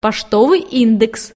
поштовый индекс